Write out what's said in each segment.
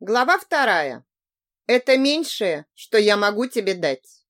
Глава вторая. Это меньшее, что я могу тебе дать.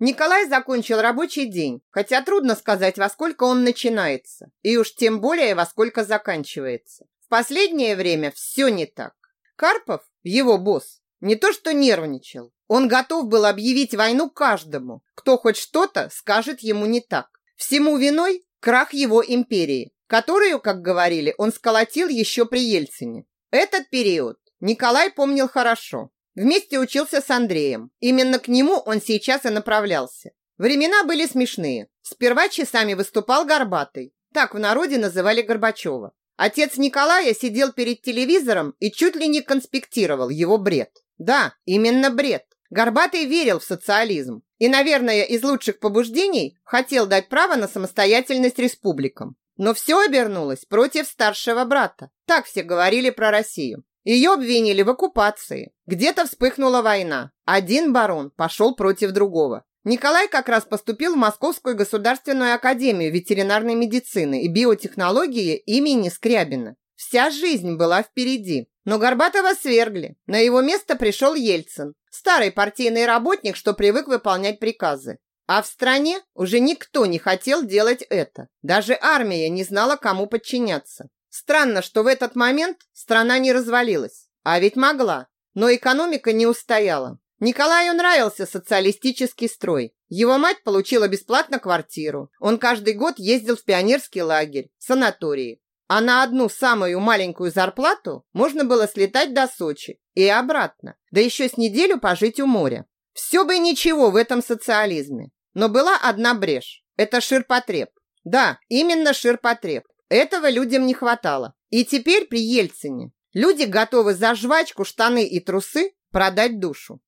Николай закончил рабочий день, хотя трудно сказать, во сколько он начинается, и уж тем более, во сколько заканчивается. В последнее время все не так. Карпов, его босс, не то что нервничал, он готов был объявить войну каждому, кто хоть что-то скажет ему не так. Всему виной крах его империи, которую, как говорили, он сколотил еще при Ельцине. Этот период Николай помнил хорошо. Вместе учился с Андреем. Именно к нему он сейчас и направлялся. Времена были смешные. Сперва часами выступал Горбатый. Так в народе называли Горбачева. Отец Николая сидел перед телевизором и чуть ли не конспектировал его бред. Да, именно бред. Горбатый верил в социализм и, наверное, из лучших побуждений хотел дать право на самостоятельность республикам. Но все обернулось против старшего брата. Так все говорили про Россию. Ее обвинили в оккупации. Где-то вспыхнула война. Один барон пошел против другого. Николай как раз поступил в Московскую государственную академию ветеринарной медицины и биотехнологии имени Скрябина. Вся жизнь была впереди. Но Горбатова свергли. На его место пришел Ельцин, старый партийный работник, что привык выполнять приказы. А в стране уже никто не хотел делать это. Даже армия не знала, кому подчиняться. Странно, что в этот момент страна не развалилась. А ведь могла. Но экономика не устояла. Николаю нравился социалистический строй. Его мать получила бесплатно квартиру. Он каждый год ездил в пионерский лагерь, санатории. А на одну самую маленькую зарплату можно было слетать до Сочи и обратно. Да еще с неделю пожить у моря. Все бы ничего в этом социализме. Но была одна брешь. Это ширпотреб. Да, именно ширпотреб. Этого людям не хватало. И теперь при Ельцине люди готовы за жвачку, штаны и трусы продать душу.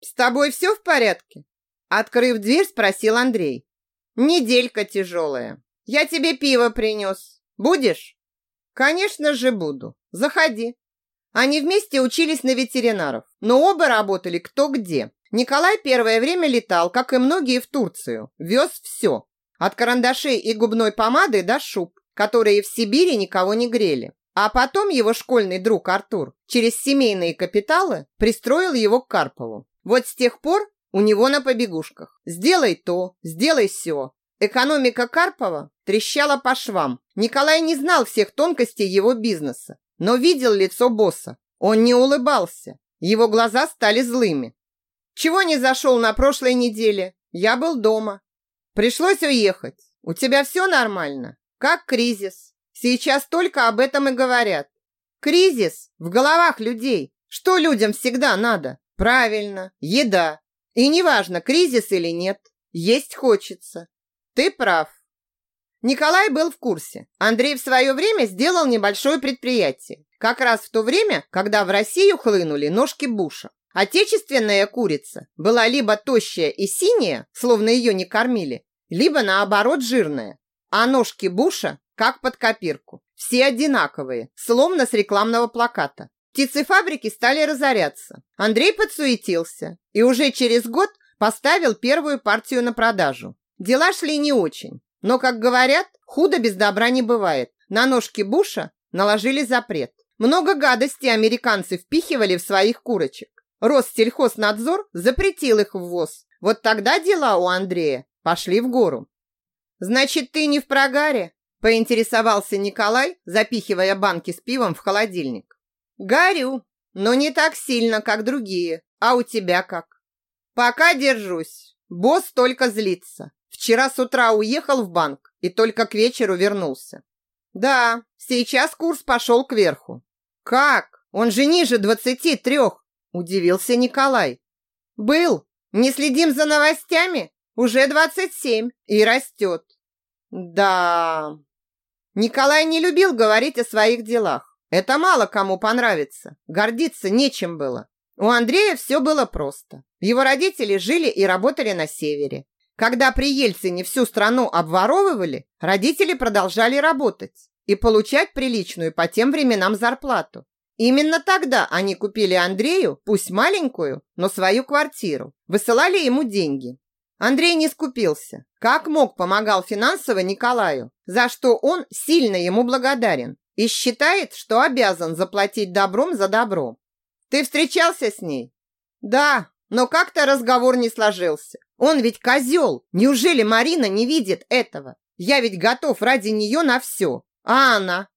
«С тобой все в порядке?» Открыв дверь, спросил Андрей. «Неделька тяжелая. Я тебе пиво принес. Будешь?» «Конечно же буду. Заходи». Они вместе учились на ветеринаров, но оба работали кто где. Николай первое время летал, как и многие в Турцию. Вез все. От карандашей и губной помады до шуб которые в Сибири никого не грели. А потом его школьный друг Артур через семейные капиталы пристроил его к Карпову. Вот с тех пор у него на побегушках. Сделай то, сделай все. Экономика Карпова трещала по швам. Николай не знал всех тонкостей его бизнеса, но видел лицо босса. Он не улыбался. Его глаза стали злыми. Чего не зашел на прошлой неделе? Я был дома. Пришлось уехать. У тебя все нормально? Как кризис. Сейчас только об этом и говорят. Кризис в головах людей. Что людям всегда надо? Правильно, еда. И неважно, кризис или нет, есть хочется. Ты прав. Николай был в курсе. Андрей в свое время сделал небольшое предприятие. Как раз в то время, когда в Россию хлынули ножки Буша. Отечественная курица была либо тощая и синяя, словно ее не кормили, либо наоборот жирная, а ножки Буша как под копирку. Все одинаковые, словно с рекламного плаката. Птицефабрики стали разоряться. Андрей подсуетился и уже через год поставил первую партию на продажу. Дела шли не очень, но, как говорят, худо без добра не бывает. На ножки Буша наложили запрет. Много гадостей американцы впихивали в своих курочек. Россельхознадзор запретил их ввоз. Вот тогда дела у Андрея пошли в гору. «Значит, ты не в прогаре?» – поинтересовался Николай, запихивая банки с пивом в холодильник. «Горю, но не так сильно, как другие. А у тебя как?» «Пока держусь. Босс только злится. Вчера с утра уехал в банк и только к вечеру вернулся». «Да, сейчас курс пошел кверху». «Как? Он же ниже двадцати трех!» – удивился Николай. «Был. Не следим за новостями?» Уже двадцать семь и растет. Да. Николай не любил говорить о своих делах. Это мало кому понравится. Гордиться нечем было. У Андрея все было просто. Его родители жили и работали на севере. Когда при Ельцине всю страну обворовывали, родители продолжали работать и получать приличную по тем временам зарплату. Именно тогда они купили Андрею, пусть маленькую, но свою квартиру. Высылали ему деньги. Андрей не скупился. Как мог, помогал финансово Николаю, за что он сильно ему благодарен и считает, что обязан заплатить добром за добро. Ты встречался с ней? Да, но как-то разговор не сложился. Он ведь козел. Неужели Марина не видит этого? Я ведь готов ради нее на все. А она?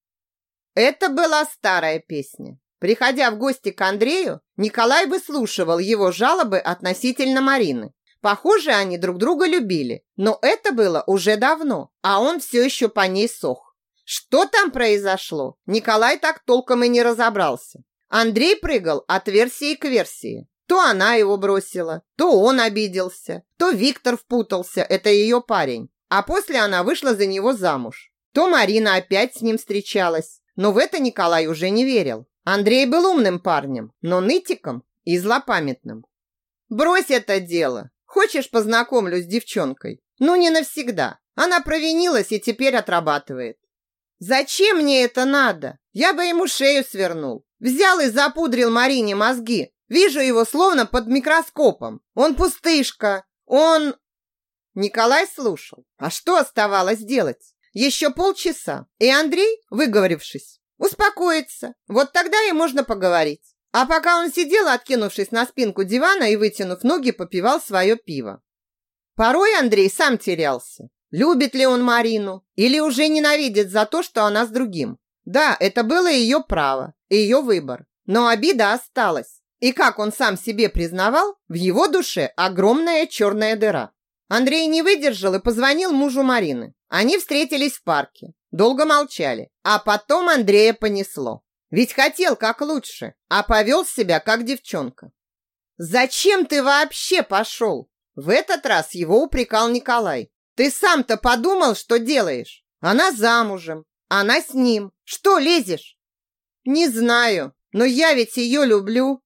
Это была старая песня. Приходя в гости к Андрею, Николай выслушивал его жалобы относительно Марины. Похоже, они друг друга любили, но это было уже давно, а он все еще по ней сох. Что там произошло, Николай так толком и не разобрался. Андрей прыгал от версии к версии. То она его бросила, то он обиделся, то Виктор впутался, это ее парень. А после она вышла за него замуж. То Марина опять с ним встречалась, но в это Николай уже не верил. Андрей был умным парнем, но нытиком и злопамятным. Брось это дело. Хочешь, познакомлюсь с девчонкой? Ну, не навсегда. Она провинилась и теперь отрабатывает. Зачем мне это надо? Я бы ему шею свернул. Взял и запудрил Марине мозги. Вижу его словно под микроскопом. Он пустышка. Он... Николай слушал. А что оставалось делать? Еще полчаса. И Андрей, выговорившись, успокоится. Вот тогда и можно поговорить. А пока он сидел, откинувшись на спинку дивана и вытянув ноги, попивал свое пиво. Порой Андрей сам терялся. Любит ли он Марину или уже ненавидит за то, что она с другим? Да, это было ее право, ее выбор. Но обида осталась. И как он сам себе признавал, в его душе огромная черная дыра. Андрей не выдержал и позвонил мужу Марины. Они встретились в парке, долго молчали, а потом Андрея понесло. Ведь хотел как лучше, а повел себя как девчонка. «Зачем ты вообще пошел?» В этот раз его упрекал Николай. «Ты сам-то подумал, что делаешь? Она замужем, она с ним. Что лезешь?» «Не знаю, но я ведь ее люблю».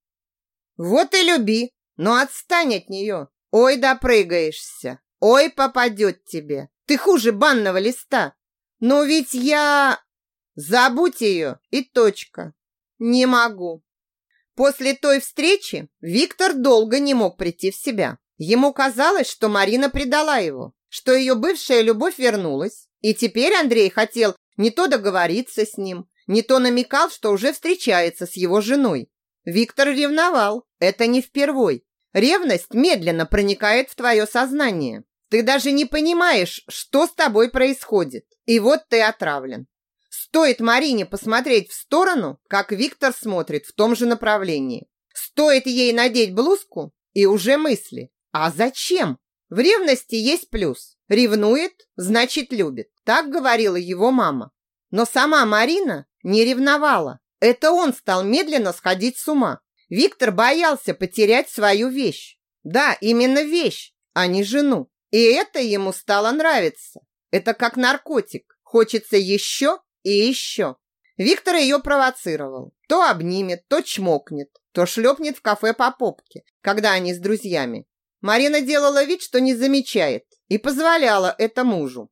«Вот и люби, но отстань от нее. Ой, допрыгаешься, ой, попадет тебе. Ты хуже банного листа. Но ведь я...» «Забудь ее и точка. Не могу». После той встречи Виктор долго не мог прийти в себя. Ему казалось, что Марина предала его, что ее бывшая любовь вернулась, и теперь Андрей хотел не то договориться с ним, не то намекал, что уже встречается с его женой. Виктор ревновал, это не впервой. Ревность медленно проникает в твое сознание. Ты даже не понимаешь, что с тобой происходит. И вот ты отравлен. Стоит Марине посмотреть в сторону, как Виктор смотрит в том же направлении. Стоит ей надеть блузку, и уже мысли. А зачем? В ревности есть плюс. Ревнует, значит любит. Так говорила его мама. Но сама Марина не ревновала. Это он стал медленно сходить с ума. Виктор боялся потерять свою вещь. Да, именно вещь, а не жену. И это ему стало нравиться. Это как наркотик. Хочется еще и еще. Виктор ее провоцировал. То обнимет, то чмокнет, то шлепнет в кафе по попке, когда они с друзьями. Марина делала вид, что не замечает, и позволяла это мужу.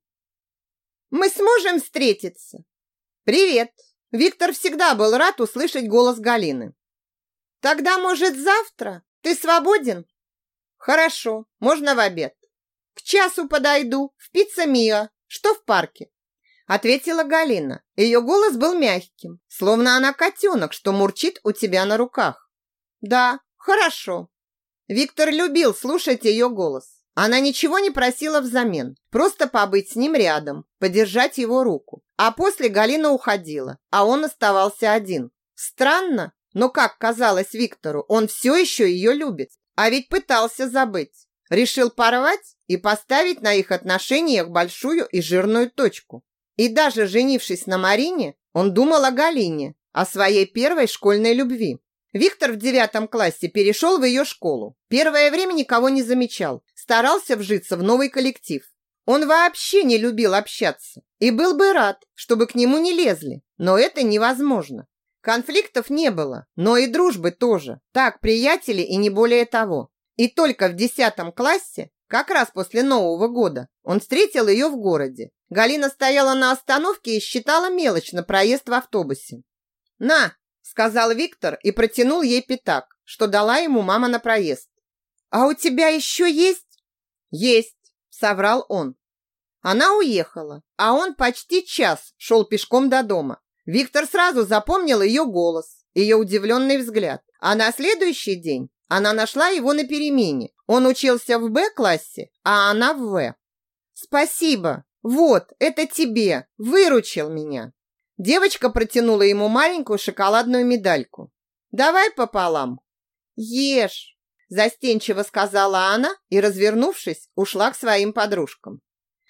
«Мы сможем встретиться?» «Привет!» Виктор всегда был рад услышать голос Галины. «Тогда, может, завтра? Ты свободен?» «Хорошо, можно в обед. К часу подойду, в пицца Миа, что в парке?» Ответила Галина. Ее голос был мягким, словно она котенок, что мурчит у тебя на руках. «Да, хорошо». Виктор любил слушать ее голос. Она ничего не просила взамен, просто побыть с ним рядом, подержать его руку. А после Галина уходила, а он оставался один. Странно, но, как казалось Виктору, он все еще ее любит. А ведь пытался забыть. Решил порвать и поставить на их отношениях большую и жирную точку. И даже женившись на Марине, он думал о Галине, о своей первой школьной любви. Виктор в девятом классе перешел в ее школу. Первое время никого не замечал, старался вжиться в новый коллектив. Он вообще не любил общаться и был бы рад, чтобы к нему не лезли, но это невозможно. Конфликтов не было, но и дружбы тоже. Так, приятели и не более того. И только в десятом классе, как раз после Нового года, он встретил ее в городе. Галина стояла на остановке и считала мелочь на проезд в автобусе. «На!» – сказал Виктор и протянул ей пятак, что дала ему мама на проезд. «А у тебя еще есть?» «Есть!» – соврал он. Она уехала, а он почти час шел пешком до дома. Виктор сразу запомнил ее голос, ее удивленный взгляд. А на следующий день она нашла его на перемене. Он учился в Б-классе, а она в В. «Спасибо! Вот, это тебе! Выручил меня!» Девочка протянула ему маленькую шоколадную медальку. «Давай пополам». «Ешь», – застенчиво сказала она и, развернувшись, ушла к своим подружкам.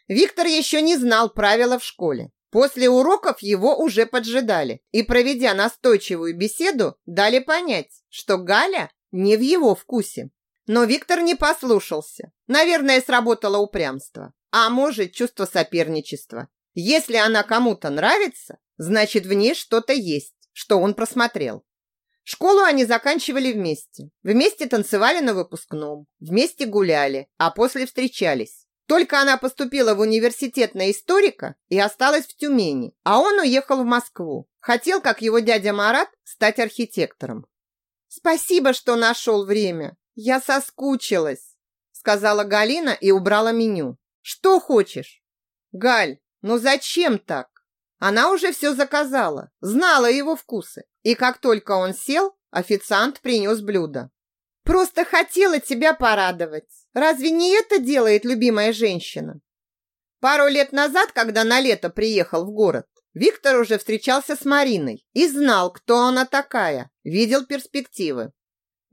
Виктор еще не знал правила в школе. После уроков его уже поджидали и, проведя настойчивую беседу, дали понять, что Галя не в его вкусе. Но Виктор не послушался. Наверное, сработало упрямство. А может, чувство соперничества. Если она кому-то нравится, значит, в ней что-то есть, что он просмотрел. Школу они заканчивали вместе. Вместе танцевали на выпускном, вместе гуляли, а после встречались. Только она поступила в университет на историка и осталась в Тюмени, а он уехал в Москву. Хотел, как его дядя Марат, стать архитектором. «Спасибо, что нашел время. Я соскучилась», сказала Галина и убрала меню. «Что хочешь?» «Галь, ну зачем так?» Она уже все заказала, знала его вкусы. И как только он сел, официант принес блюдо. «Просто хотела тебя порадовать. Разве не это делает любимая женщина?» Пару лет назад, когда на лето приехал в город, Виктор уже встречался с Мариной и знал, кто она такая, видел перспективы.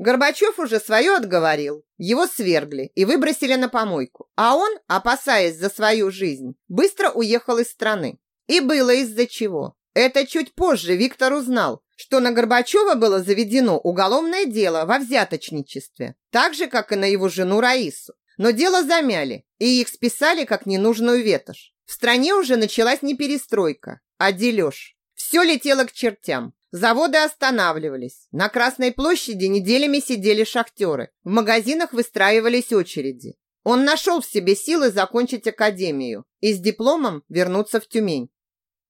Горбачев уже свое отговорил, его свергли и выбросили на помойку, а он, опасаясь за свою жизнь, быстро уехал из страны. И было из-за чего. Это чуть позже Виктор узнал, что на Горбачева было заведено уголовное дело во взяточничестве, так же, как и на его жену Раису. Но дело замяли, и их списали как ненужную ветошь. В стране уже началась не перестройка, а дележ. Все летело к чертям. Заводы останавливались. На Красной площади неделями сидели шахтеры. В магазинах выстраивались очереди. Он нашел в себе силы закончить академию и с дипломом вернуться в Тюмень.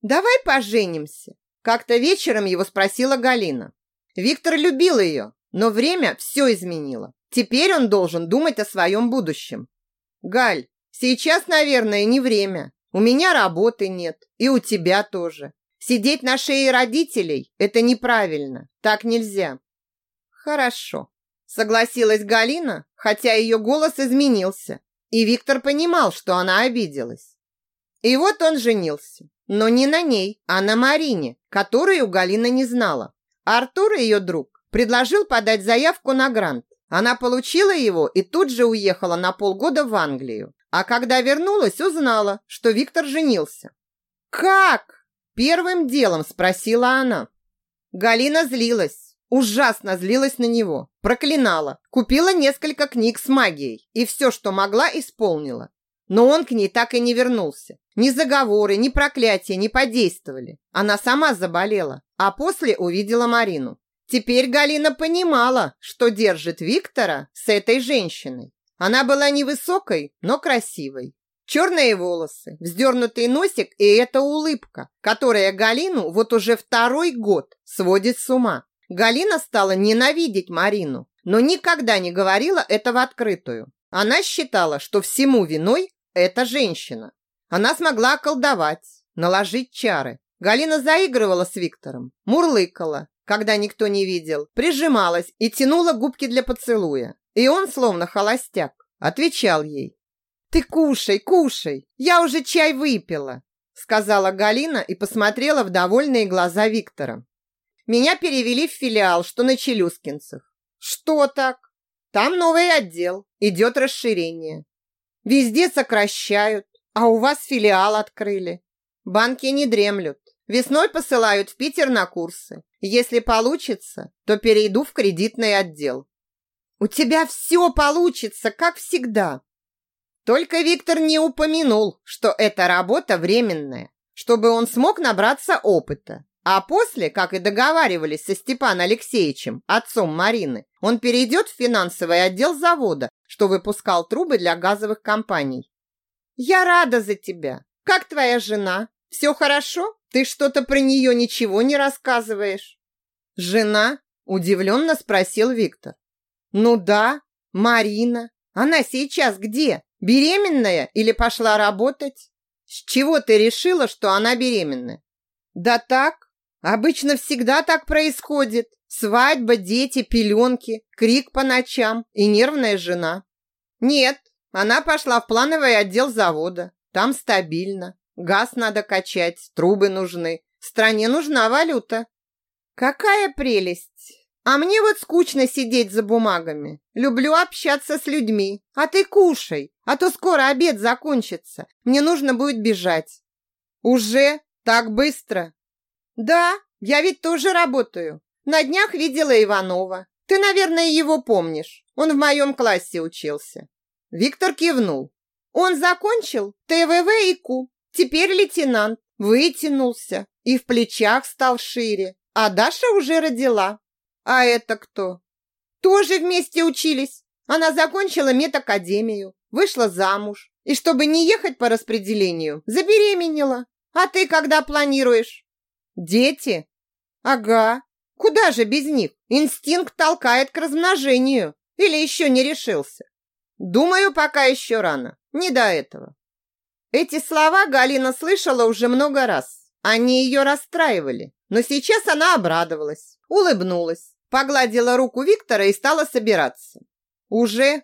«Давай поженимся!» Как-то вечером его спросила Галина. Виктор любил ее, но время все изменило. Теперь он должен думать о своем будущем. «Галь, сейчас, наверное, не время. У меня работы нет, и у тебя тоже. Сидеть на шее родителей – это неправильно. Так нельзя». «Хорошо», – согласилась Галина, хотя ее голос изменился, и Виктор понимал, что она обиделась. И вот он женился. Но не на ней, а на Марине, которую Галина не знала. Артур, ее друг, предложил подать заявку на грант. Она получила его и тут же уехала на полгода в Англию. А когда вернулась, узнала, что Виктор женился. «Как?» – первым делом спросила она. Галина злилась, ужасно злилась на него, проклинала, купила несколько книг с магией и все, что могла, исполнила. Но он к ней так и не вернулся. Ни заговоры, ни проклятия не подействовали. Она сама заболела, а после увидела Марину. Теперь Галина понимала, что держит Виктора с этой женщиной. Она была невысокой, но красивой. Черные волосы, вздернутый носик и эта улыбка, которая Галину вот уже второй год сводит с ума. Галина стала ненавидеть Марину, но никогда не говорила этого открытую. Она считала, что всему виной эта женщина. Она смогла колдовать, наложить чары. Галина заигрывала с Виктором, мурлыкала, когда никто не видел, прижималась и тянула губки для поцелуя. И он, словно холостяк, отвечал ей. «Ты кушай, кушай, я уже чай выпила», сказала Галина и посмотрела в довольные глаза Виктора. «Меня перевели в филиал, что на Челюскинцев». «Что так?» «Там новый отдел, идет расширение. Везде сокращают, а у вас филиал открыли. Банки не дремлют. Весной посылают в Питер на курсы. Если получится, то перейду в кредитный отдел. У тебя все получится, как всегда. Только Виктор не упомянул, что эта работа временная, чтобы он смог набраться опыта. А после, как и договаривались со Степаном Алексеевичем, отцом Марины, он перейдет в финансовый отдел завода, что выпускал трубы для газовых компаний. «Я рада за тебя. Как твоя жена? Все хорошо? Ты что-то про нее ничего не рассказываешь?» «Жена?» – удивленно спросил Виктор. «Ну да, Марина. Она сейчас где? Беременная или пошла работать?» «С чего ты решила, что она беременная?» «Да так, Обычно всегда так происходит. Свадьба, дети, пеленки, крик по ночам и нервная жена. Нет, она пошла в плановый отдел завода. Там стабильно. Газ надо качать, трубы нужны. Стране нужна валюта. Какая прелесть! А мне вот скучно сидеть за бумагами. Люблю общаться с людьми. А ты кушай, а то скоро обед закончится. Мне нужно будет бежать. Уже? Так быстро? Да, я ведь тоже работаю. На днях видела Иванова. Ты, наверное, его помнишь. Он в моем классе учился. Виктор кивнул. Он закончил ТВВ и КУ. Теперь лейтенант. Вытянулся и в плечах стал шире. А Даша уже родила. А это кто? Тоже вместе учились. Она закончила медакадемию, вышла замуж. И чтобы не ехать по распределению, забеременела. А ты когда планируешь? Дети? Ага. Куда же без них? Инстинкт толкает к размножению. Или еще не решился? Думаю, пока еще рано. Не до этого. Эти слова Галина слышала уже много раз. Они ее расстраивали. Но сейчас она обрадовалась, улыбнулась, погладила руку Виктора и стала собираться. «Уже?»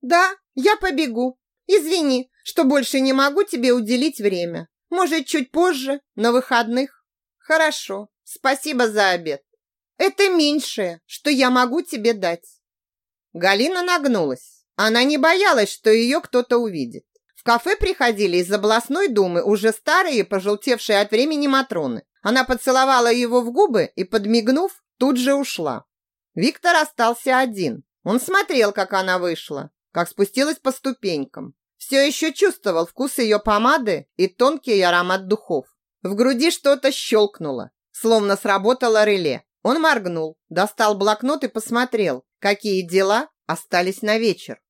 «Да, я побегу. Извини, что больше не могу тебе уделить время. Может, чуть позже, на выходных?» «Хорошо, спасибо за обед. Это меньшее, что я могу тебе дать». Галина нагнулась. Она не боялась, что ее кто-то увидит. В кафе приходили из областной думы уже старые, пожелтевшие от времени матроны. Она поцеловала его в губы и, подмигнув, тут же ушла. Виктор остался один. Он смотрел, как она вышла, как спустилась по ступенькам. Все еще чувствовал вкус ее помады и тонкий аромат духов. В груди что-то щелкнуло, словно сработало реле. Он моргнул, достал блокнот и посмотрел, какие дела остались на вечер.